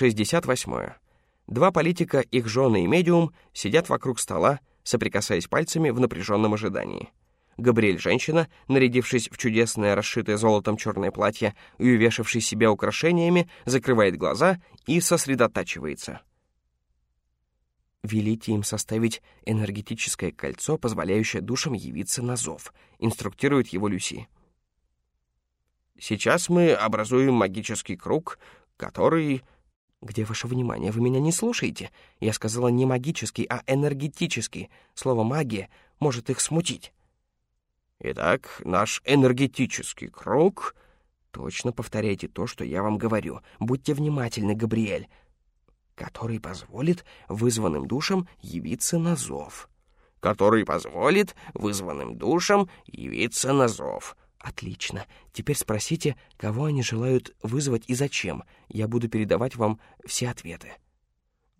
68. Два политика, их жены и медиум, сидят вокруг стола, соприкасаясь пальцами в напряженном ожидании. Габриэль — женщина, нарядившись в чудесное, расшитое золотом черное платье и увешавшись себя украшениями, закрывает глаза и сосредотачивается. «Велите им составить энергетическое кольцо, позволяющее душам явиться на зов», — инструктирует его Люси. «Сейчас мы образуем магический круг, который...» «Где ваше внимание? Вы меня не слушаете? Я сказала не магический, а энергетический. Слово «магия» может их смутить». Итак, наш энергетический круг... Точно повторяйте то, что я вам говорю. Будьте внимательны, Габриэль. Который позволит вызванным душам явиться на зов. Который позволит вызванным душам явиться на зов. Отлично. Теперь спросите, кого они желают вызвать и зачем. Я буду передавать вам все ответы.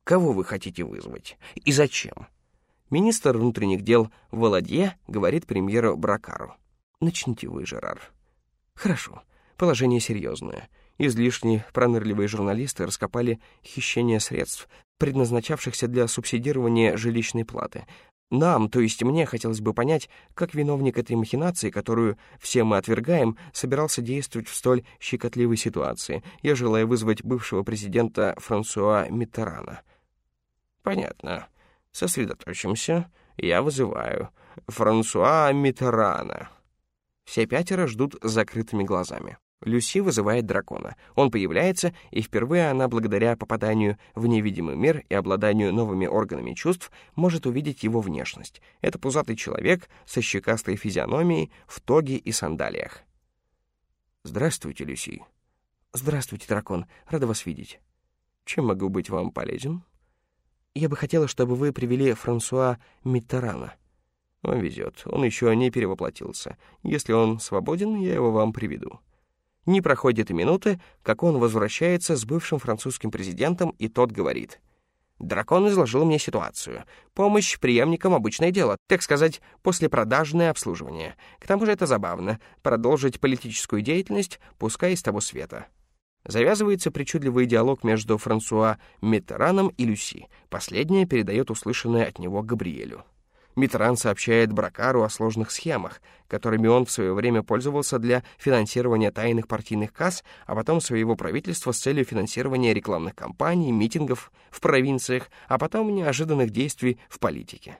Кого вы хотите вызвать и зачем? Министр внутренних дел Володье говорит премьеру Бракару. «Начните вы, Жерар». «Хорошо. Положение серьезное. Излишне пронырливые журналисты раскопали хищение средств, предназначавшихся для субсидирования жилищной платы. Нам, то есть мне, хотелось бы понять, как виновник этой махинации, которую все мы отвергаем, собирался действовать в столь щекотливой ситуации. Я желаю вызвать бывшего президента Франсуа Миттерана». «Понятно», Сосредоточимся. Я вызываю Франсуа Миттерана. Все пятеро ждут с закрытыми глазами. Люси вызывает дракона. Он появляется, и впервые она, благодаря попаданию в невидимый мир и обладанию новыми органами чувств, может увидеть его внешность. Это пузатый человек со щекастой физиономией, в тоге и сандалиях. «Здравствуйте, Люси». «Здравствуйте, дракон. Рада вас видеть». «Чем могу быть вам полезен?» Я бы хотела, чтобы вы привели Франсуа Миттерана. Он везет, он еще не перевоплотился. Если он свободен, я его вам приведу. Не проходит и минуты, как он возвращается с бывшим французским президентом, и тот говорит. «Дракон изложил мне ситуацию. Помощь преемникам — обычное дело, так сказать, послепродажное обслуживание. К тому же это забавно — продолжить политическую деятельность, пускай из того света». Завязывается причудливый диалог между Франсуа Миттераном и Люси. Последняя передает услышанное от него Габриэлю. Миттеран сообщает Бракару о сложных схемах, которыми он в свое время пользовался для финансирования тайных партийных касс, а потом своего правительства с целью финансирования рекламных кампаний, митингов в провинциях, а потом неожиданных действий в политике.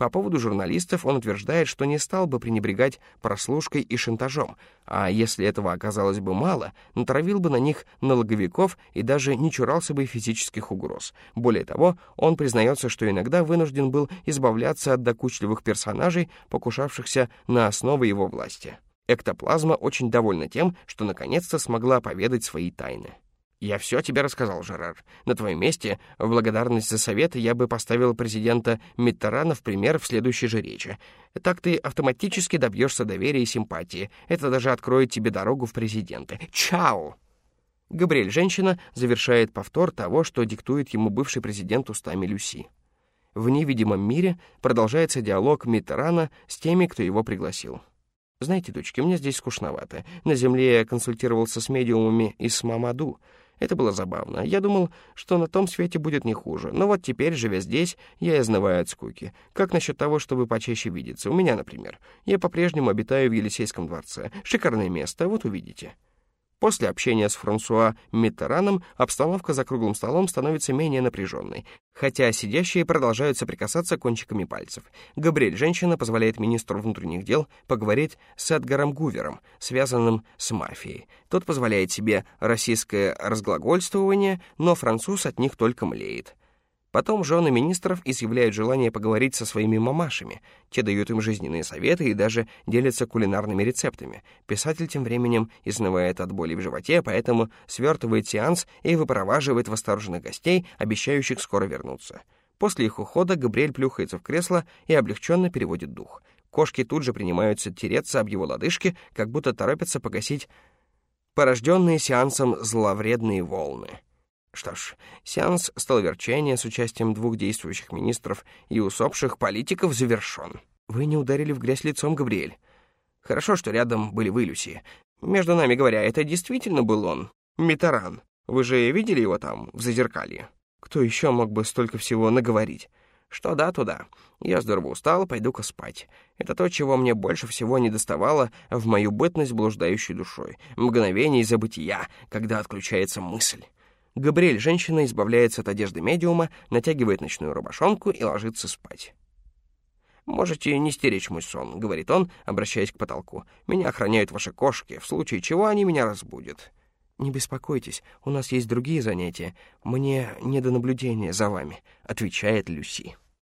По поводу журналистов он утверждает, что не стал бы пренебрегать прослушкой и шантажом, а если этого оказалось бы мало, натравил бы на них налоговиков и даже не чурался бы физических угроз. Более того, он признается, что иногда вынужден был избавляться от докучливых персонажей, покушавшихся на основы его власти. Эктоплазма очень довольна тем, что наконец-то смогла поведать свои тайны. «Я все тебе рассказал, Жерар. На твоем месте, в благодарность за советы, я бы поставил президента Миттерана в пример в следующей же речи. Так ты автоматически добьешься доверия и симпатии. Это даже откроет тебе дорогу в президенты. Чао!» Габриэль, женщина, завершает повтор того, что диктует ему бывший президент устами Люси. В невидимом мире продолжается диалог Миттерана с теми, кто его пригласил. «Знаете, дочки, мне здесь скучновато. На Земле я консультировался с медиумами и с Мамаду. Это было забавно. Я думал, что на том свете будет не хуже. Но вот теперь, живя здесь, я изнываю от скуки. Как насчет того, чтобы почаще видеться? У меня, например. Я по-прежнему обитаю в Елисейском дворце. Шикарное место, вот увидите. После общения с Франсуа Миттераном обстановка за круглым столом становится менее напряженной, хотя сидящие продолжают соприкасаться кончиками пальцев. Габриэль, женщина, позволяет министру внутренних дел поговорить с Эдгаром Гувером, связанным с мафией. Тот позволяет себе российское разглагольствование, но француз от них только млеет. Потом жены министров изъявляют желание поговорить со своими мамашами. Те дают им жизненные советы и даже делятся кулинарными рецептами. Писатель тем временем изнывает от боли в животе, поэтому свертывает сеанс и выпроваживает восторженных гостей, обещающих скоро вернуться. После их ухода Габриэль плюхается в кресло и облегченно переводит дух. Кошки тут же принимаются тереться об его лодыжки, как будто торопятся погасить порожденные сеансом зловредные волны. Что ж, сеанс столоверчения с участием двух действующих министров и усопших политиков завершен. Вы не ударили в грязь лицом, Габриэль. Хорошо, что рядом были вы, Люси. Между нами говоря, это действительно был он, Митаран. Вы же видели его там, в зазеркалье? Кто еще мог бы столько всего наговорить? Что да, туда. Я здорово устал, пойду-ка спать. Это то, чего мне больше всего не доставало в мою бытность блуждающей душой. Мгновение забытия, когда отключается мысль. Габриэль, женщина, избавляется от одежды медиума, натягивает ночную рубашонку и ложится спать. «Можете не стеречь мой сон», — говорит он, обращаясь к потолку. «Меня охраняют ваши кошки, в случае чего они меня разбудят». «Не беспокойтесь, у нас есть другие занятия. Мне не до наблюдения за вами», — отвечает Люси.